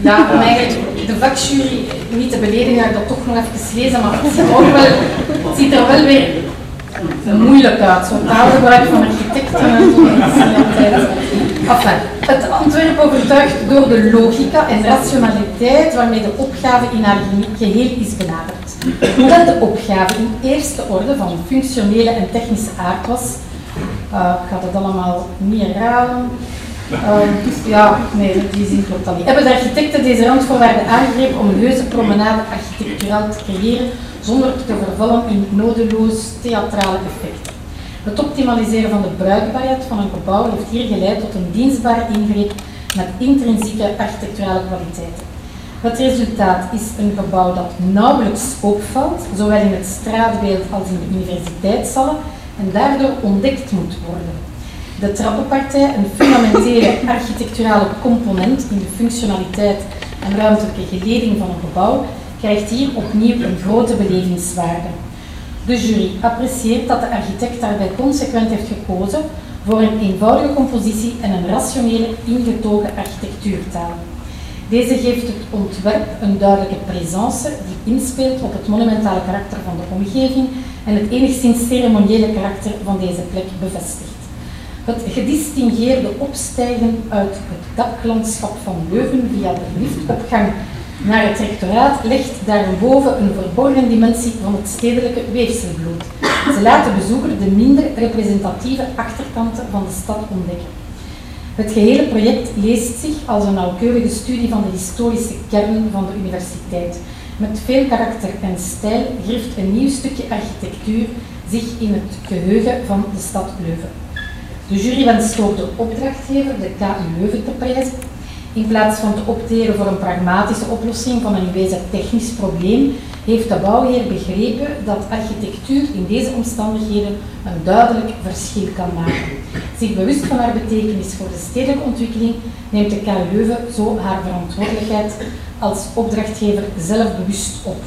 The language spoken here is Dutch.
Ja, om eigenlijk de vakjury niet te beledigen, ga ik dat toch nog even lezen, maar het ook wel, ziet er wel weer moeilijk uit. Zo'n taalgebruik van architecten en zo. Enfin, het ontwerp overtuigt door de logica en rationaliteit waarmee de opgave in haar geheel is benaderd. Hoewel de opgave in eerste orde van functionele en technische aard was, eh, ik ga dat allemaal niet herhalen. Eh, ja, nee, die zin klopt dan niet. Hebben de architecten deze randvoorwaarden aangegrepen om een heuse promenade architecturaal te creëren zonder te vervallen in nodeloos theatrale effecten. Het optimaliseren van de bruikbaarheid van een gebouw heeft hier geleid tot een dienstbare ingreep met intrinsieke architecturale kwaliteiten. Het resultaat is een gebouw dat nauwelijks opvalt, zowel in het straatbeeld als in de universiteitszalen, en daardoor ontdekt moet worden. De trappenpartij, een fundamentele architecturale component in de functionaliteit en ruimtelijke geleding van een gebouw, krijgt hier opnieuw een grote belevingswaarde. De jury apprecieert dat de architect daarbij consequent heeft gekozen voor een eenvoudige compositie en een rationele, ingetogen architectuurtaal. Deze geeft het ontwerp een duidelijke présence die inspeelt op het monumentale karakter van de omgeving en het enigszins ceremoniële karakter van deze plek bevestigt. Het gedistingeerde opstijgen uit het daklandschap van Leuven via de liftopgang naar het rectoraat legt daarboven een verborgen dimensie van het stedelijke weefselbloed. Ze laten bezoeker de minder representatieve achterkanten van de stad ontdekken. Het gehele project leest zich als een nauwkeurige studie van de historische kern van de universiteit. Met veel karakter en stijl grift een nieuw stukje architectuur zich in het geheugen van de stad Leuven. De jury wenst ook de opdrachtgever, de KU Leuven, te prijzen. In plaats van te opteren voor een pragmatische oplossing van een wezen technisch probleem, heeft de bouwheer begrepen dat architectuur in deze omstandigheden een duidelijk verschil kan maken. Zich bewust van haar betekenis voor de stedelijke ontwikkeling neemt de KU Leuven zo haar verantwoordelijkheid als opdrachtgever zelf bewust op.